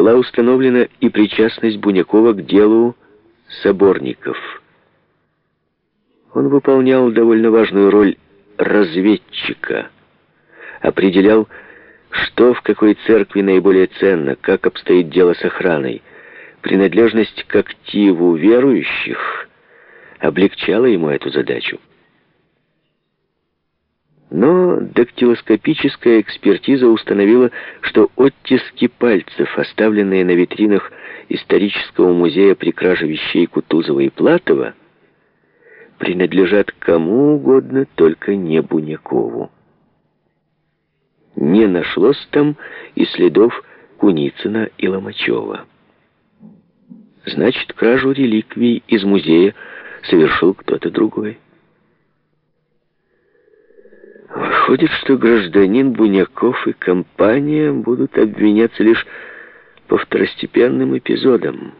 была установлена и причастность Бунякова к делу соборников. Он выполнял довольно важную роль разведчика, определял, что в какой церкви наиболее ценно, как обстоит дело с охраной. Принадлежность к активу верующих облегчала ему эту задачу. Но дактилоскопическая экспертиза установила, что оттиски пальцев, оставленные на витринах исторического музея при краже вещей Кутузова и Платова, принадлежат кому угодно, только не Бунякову. Не нашлось там и следов Куницына и Ломачева. Значит, кражу реликвий из музея совершил кто-то другой. Выходит, что гражданин Буняков и компания будут обвиняться лишь по второстепенным эпизодам.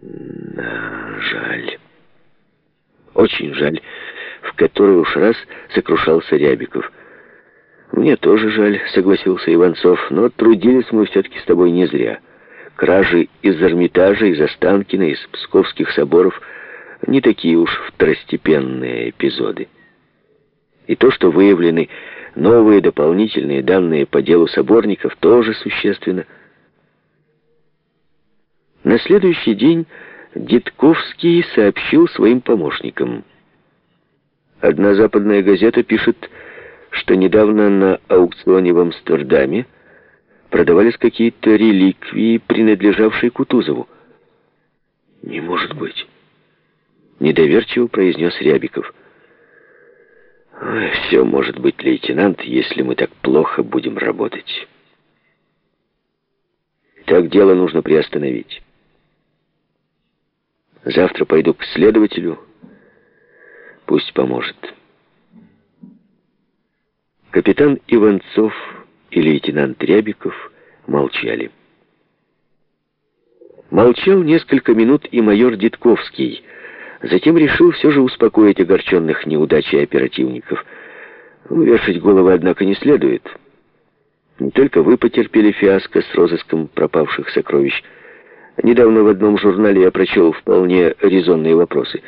Да, жаль. Очень жаль, в который уж раз сокрушался Рябиков. Мне тоже жаль, согласился Иванцов, но трудились мы все-таки с тобой не зря. Кражи из Эрмитажа, из Останкина, из Псковских соборов не такие уж второстепенные эпизоды. И то, что выявлены новые дополнительные данные по делу соборников, тоже существенно. На следующий день Дитковский сообщил своим помощникам. Одна западная газета пишет, что недавно на аукционе в Амстердаме продавались какие-то реликвии, принадлежавшие Кутузову. «Не может быть!» — недоверчиво произнес Рябиков. «Все может быть, лейтенант, если мы так плохо будем работать. Так дело нужно приостановить. Завтра пойду к следователю, пусть поможет». Капитан Иванцов и лейтенант Рябиков молчали. Молчал несколько минут и майор Дитковский — Затем решил все же успокоить огорченных неудачей оперативников. Вешать головы, однако, не следует. Не только вы потерпели фиаско с розыском пропавших сокровищ. Недавно в одном журнале я прочел вполне резонные вопросы.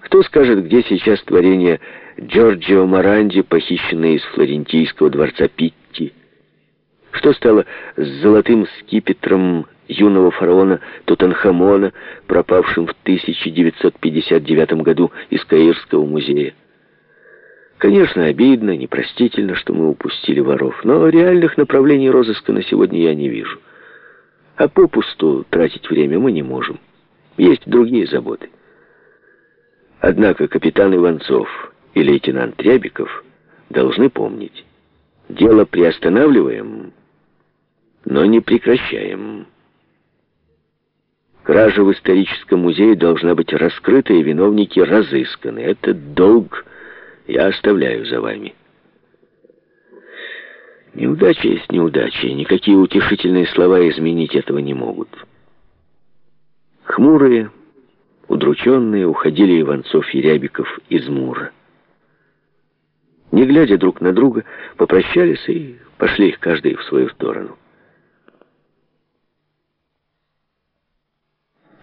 Кто скажет, где сейчас творение Джорджио Маранди, похищенное из флорентийского дворца Питти? Что стало с золотым скипетром юного фараона Тутанхамона, пропавшим в 1959 году из Каирского музея. Конечно, обидно, непростительно, что мы упустили воров, но реальных направлений розыска на сегодня я не вижу. А попусту тратить время мы не можем. Есть другие заботы. Однако капитан Иванцов и лейтенант Трябиков должны помнить, дело приостанавливаем, но не прекращаем. Кража в историческом музее должна быть раскрыта и виновники разысканы. Этот долг я оставляю за вами. Неудача есть неудача, никакие утешительные слова изменить этого не могут. Хмурые, удрученные уходили Иванцов и Рябиков из Мура. Не глядя друг на друга, попрощались и пошли их каждый в свою сторону.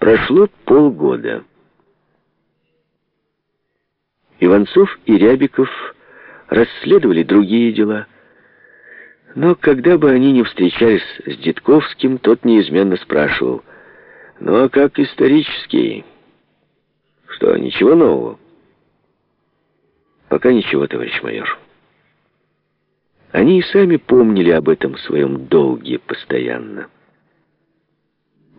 Прошло полгода. Иванцов и Рябиков расследовали другие дела. Но когда бы они не встречались с Дедковским, тот неизменно спрашивал, «Ну а как исторический? Что, ничего нового?» «Пока ничего, товарищ майор». Они и сами помнили об этом своем долге постоянно.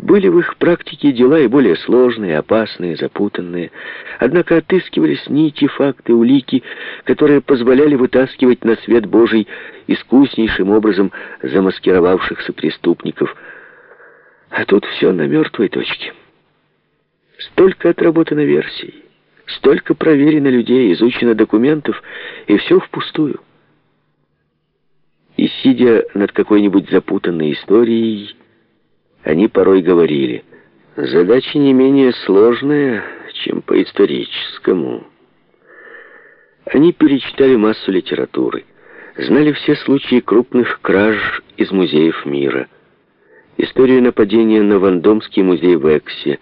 Были в их практике дела и более сложные, опасные, запутанные. Однако отыскивались нити, факты, улики, которые позволяли вытаскивать на свет Божий искуснейшим образом замаскировавшихся преступников. А тут все на мертвой точке. Столько отработано версий, столько проверено людей, изучено документов, и все впустую. И сидя над какой-нибудь запутанной историей, они порой говорили, задача не менее сложная, чем по историческому. Они перечитали массу литературы, знали все случаи крупных краж из музеев мира. историю нападения на Вандомский музей в Эксе,